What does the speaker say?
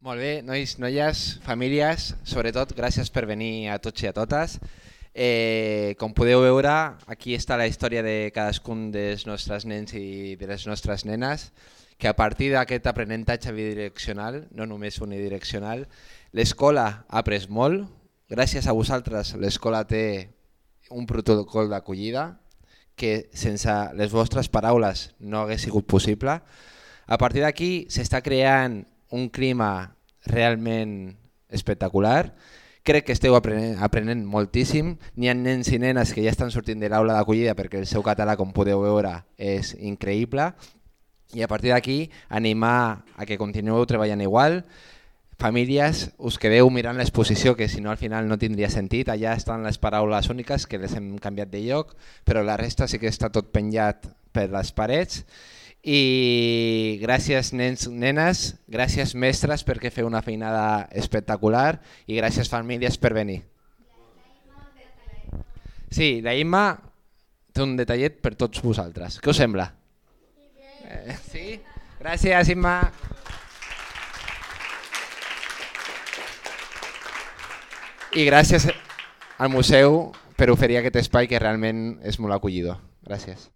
Molt bé, nois, noies, famílies, sobretot gràcies per venir a tots i a totes. Eh, com podeu veure, aquí està la història de cadascun dels nostres nens i de les nostres nenes, que a partir d'aquest aprenentatge bidireccional, no només unidireccional, l'escola ha après molt. Gràcies a vosaltres l'escola té un protocol d'acollida que sense les vostres paraules no hagués sigut possible. A partir d'aquí s'està creant un clima realment espectacular. Crec que esteu aprenent, aprenent moltíssim. N'hi ha nens i nenes que ja estan sortint de l'aula d'acollida perquè el seu català, com podeu veure, és increïble. I a partir d'aquí, animar a que continueu treballant igual. Famílies, us quedeu mirant l'exposició, que si no al final no tindria sentit. Allà estan les paraules úniques, que les hem canviat de lloc, però la resta sí que està tot penjat per les parets. I gràcies nens, nenes, gràcies mestres perquè feu una feinada espectacular i gràcies famílies per venir. Sí, la Imma té un detallet per tots vosaltres. Què us sembla? Eh, sí? Gràcies, Imma. I gràcies al museu per oferir aquest espai que realment és molt acollidor. Gràcies.